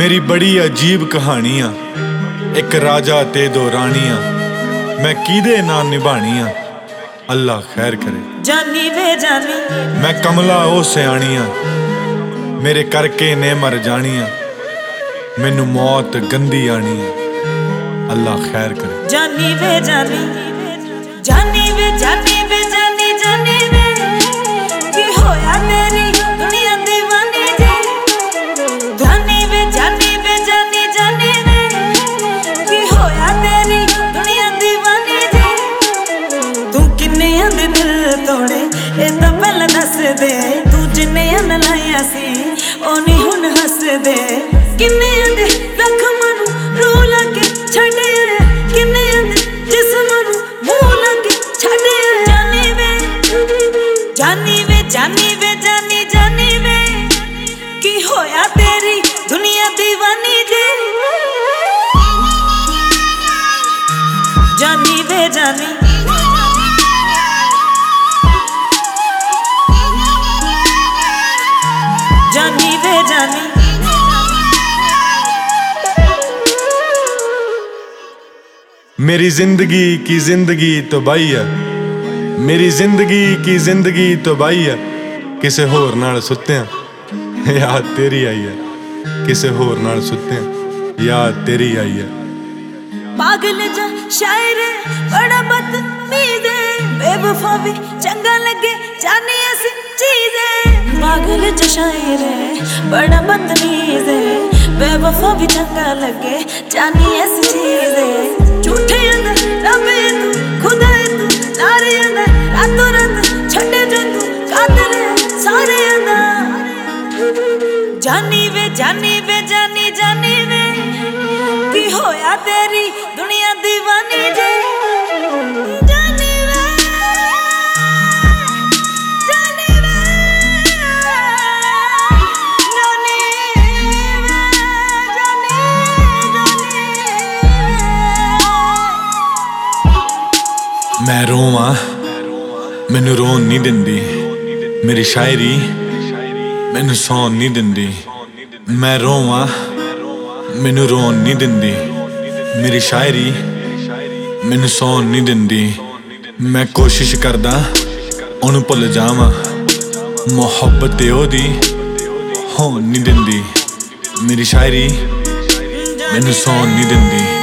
ਮੇਰੀ ਬੜੀ ਅਜੀਬ ਕਹਾਣੀ ਆ। ਇੱਕ ਰਾਜਾ ਤੇ ਦੋ ਰਾਣੀਆਂ। ਮੈਂ ਕਿਹਦੇ ਨਾਲ ਨਿਭਾਣੀਆਂ? ਅੱਲਾ ਖੈਰ ਕਰੇ। ਜਾਨੀ ਵੇ ਜਾਨੀ। ਮੈਂ ਕਮਲਾ ਉਹ ਸਿਆਣੀਆਂ। ਮੇਰੇ ਕਰਕੇ ਨੇ ਮਰ ਜਾਣੀਆਂ। ਮੈਨੂੰ ਮੌਤ ਗੰਦੀ ਆਣੀ ਆ। ਅੱਲਾ ਖੈਰ ਕਰੇ। ਜਾਨੀ ਵੇ ਜਾਨੀ। ਤਾਂ ਤੂੰ ਜਿੰਨਿਆਂ ਨਾਲ ਲਾਇਆ ਸੀ ਉਹਨੇ ਨਹੀਂ ਹੁਣ ਹੱਸਦੇ। ਕਿੰਨਿਆਂ ਦੇ ਜ਼ਖਮਾਂ ਨੂੰ ਰੋ ਲਾ ਕੇ ਛੱਡਿਆ ਕਿੰਨਿਆਂ ਦੇ ਜਿਸਮਾਂ ਨੂੰ ਮੂੰਹ ਲਾ ਕੇ ਛੱਡਿਆ। ਜਾਨੀ ਵੇ ਜਾਨੀ ਵੇ ਜਾਨੀ ਵੇ ਜਾਨੀ ਜਾਨੀ ਵੇ ਕੀ ਹੋਇਆ ਤੇਰੀ ਦੁਨੀਆ دیਵਾਨੀ ਜੇ? ਜਾਨੀ ਵੇ ਜਾਨੀ ਜਾਨੀ ਮੇਰੀ ਜ਼ਿੰਦਗੀ ਕੀ ਜ਼ਿੰਦਗੀ ਤਬਾਹੀ ਆ। ਮੇਰੀ ਜ਼ਿੰਦਗੀ ਕੀ ਜ਼ਿੰਦਗੀ ਤਬਾਹੀ ਆ। ਕਿਸੇ ਹੋਰ ਨਾਲ ਸੁੱਤਿਆਂ ਯਾਦ ਤੇਰੀ ਆਈ ਆ। ਕਿਸੇ ਹੋਰ ਨਾਲ ਸੁੱਤਿਆਂ ਯਾਦ ਤੇਰੀ ਆਈ ਆ। ਪਾਗਲ ਜਾ ਸ਼ਾਇਰ ਬੜਾ ਬਦਤਮੀਜ਼ ਹੈ ਬੇਵਫਾ ਵੀ ਚੰਗਾ ਲੱਗੇ ਜਾਨੀ ਅਸੀਂ ਚੀਜ਼ ਪਾਗਲ ਜਾ ਸ਼ਾਇਰ ਬੜਾ ਬਦਤਮੀਜ਼ ਹੈ। ਬੇਵਫਾ ਵੀ ਚੰਗਾ ਲੱਗੇ, ਜਾਨੀ ਅਸੀਂ ਚੀਜ਼ ਝੂਠਿਆਂ ਦਾ ਰਬੇ ਤੂੰ, ਖੁਦਾ ਤੂੰ ਨਾਰਿਆਂ ਦਾ ਰਾਤੋਂ ਰਾਤ ਛੱਡੇ ਜੋ ਤੂੰ ਕਾਦਰ ਹੈ ਸਾਰਿਆਂ ਜਾਨੀ ਵੇ ਜਾਨੀ ਵੇ, ਜਾਨੀ ਜਾਨੀ ਵੇ, ਕੀ ਹੋਇਆ ਤੇਰੀ ਦੁਨੀਆ ਮੈਨੂੰ ਰੋਣ ਨਹੀਂ ਦਿੰਦੀ। ਮੇਰੀ ਸ਼ਾਇਰੀ ਮੈਨੂੰ ਸੌਣ ਨਹੀਂ ਦਿੰਦੀ। ਮੈਂ ਰੋਵਾਂ, ਮੈਨੂੰ ਰੋਣ ਨਹੀਂ ਦਿੰਦੀ। ਮੇਰੀ ਸ਼ਾਇਰੀ ਮੈਨੂੰ ਸੌਣ ਨਹੀਂ ਦਿੰਦੀ। ਮੈਂ ਕੋਸ਼ਿਸ਼ ਕਰਦਾ ਉਹਨੂੰ ਭੁੱਲ ਜਾਵਾਂ। ਮੁਹੱਬਤ ਤੇ ਉਹਦੀ ਹੋਣ ਨਹੀਂ ਦਿੰਦੀ। ਮੇਰੀ ਸ਼ਾਇਰੀ ਮੈਨੂੰ ਸੌਣ ਨਹੀਂ ਦਿੰਦੀ।